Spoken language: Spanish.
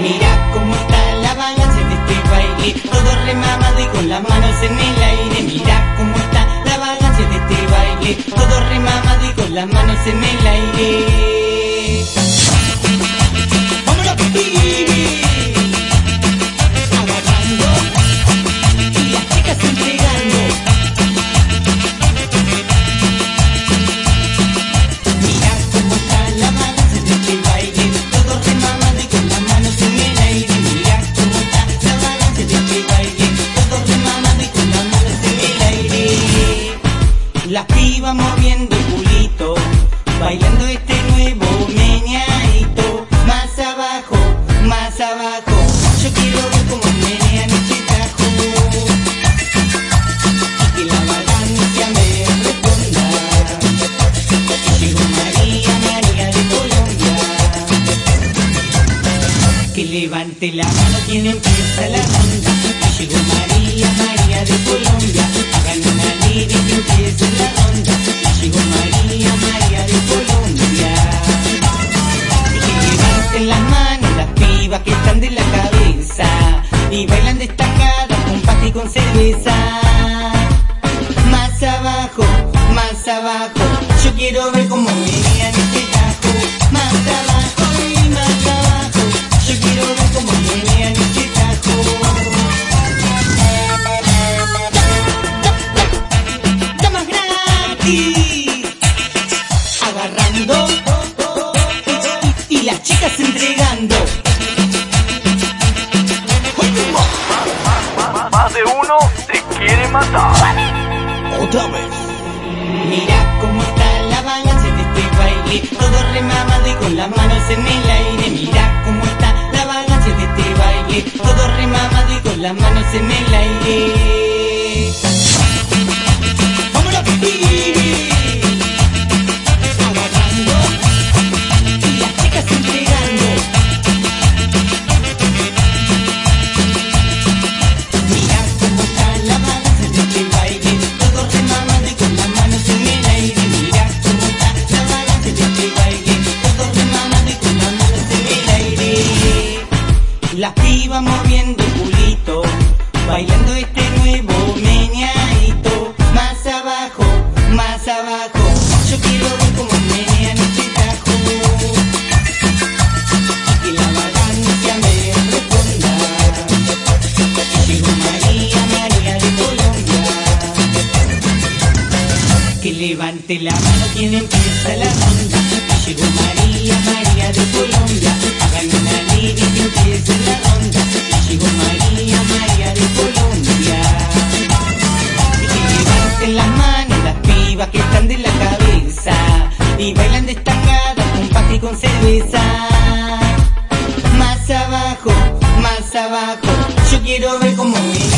Mira cómo está la balanza de este baile, todo remamado y con las manos en el aire. Mira cómo está la balanza de este baile, todo remamado y con las manos en el aire. Las pibas moviendo el culito, bailando este nuevo meneadito. Más abajo, más abajo, yo quiero ver cómo menean este tajo. Y que la vagancia me responda. Llegó María, María de Colombia. Que levante la mano quien empieza la ronda. Que llegó María, María que están de la cabeza. Y bailan destacadas con pasta y con cerveza. Más abajo, más abajo. Yo quiero ver cómo venían este tajo. Más abajo y más abajo. Yo quiero ver cómo venían este tajo. Agarrando. Y las chicas entregando. Uno te quiere matar. Otra vez. Mira cómo está la balanza de este baile, todo remamado y con las manos en el aire. Mira cómo está la balanza de este baile, todo remamado y con las manos en el aire. Pibas moviendo culito, bailando este nuevo meneadito. Más abajo, más abajo, yo quiero ver cómo menean este tajo. Y la vagancia me responda. Llegó María, María de Colombia. Que levante la mano quien empieza la ronda. Bailan destacadas con pasta y con cerveza. Más abajo, más abajo, yo quiero ver cómo viene